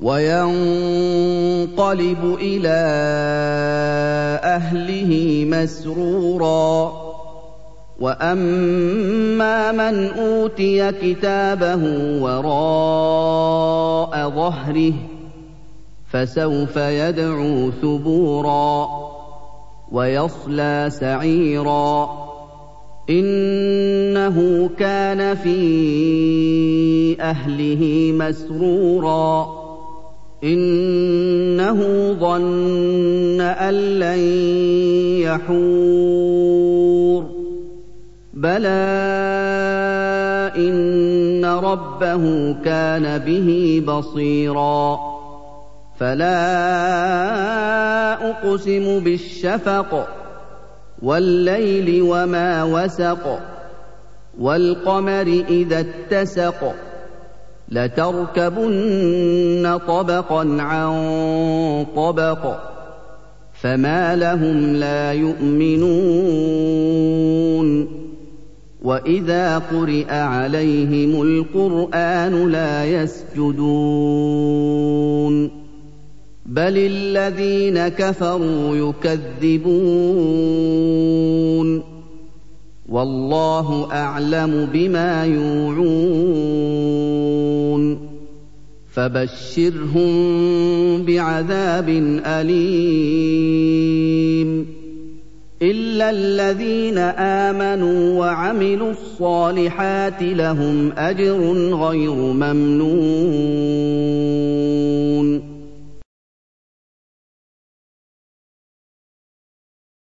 وينقلب إلى أهله مسرورا. وأما من أوتي كتابه وراء ظهره فسوف يدعو ثبورا ويصلى سعيرا. إِنَّهُ كَانَ فِي أَهْلِهِ مَسْرُورًا. إِنَّهُ ظَنَّ أَن لَّن يَحُورَ. بَلَىٰ إِنَّ رَبَّهُ كَانَ بِهِ بَصِيرًا. فَلَا أُقْسِمُ بِالشَّفَقِ وَاللَّيْلِ وَمَا وَسَقَ وَالْقَمَرِ إِذَا اتَّسَقَ لَتَرْكَبُنَّ طَبَقًا عَن طَبَقٍ فَمَا لَهُمْ لَا يُؤْمِنُونَ. وَإِذَا قُرِئَ عَلَيْهِمُ الْقُرْآنُ لَا يَسْجُدُونَ. بل الذين كفروا يكذبون. والله أعلم بما يوعون. فبشرهم بعذاب أليم. إلا الذين آمنوا وعملوا الصالحات لهم أجر غير ممنون.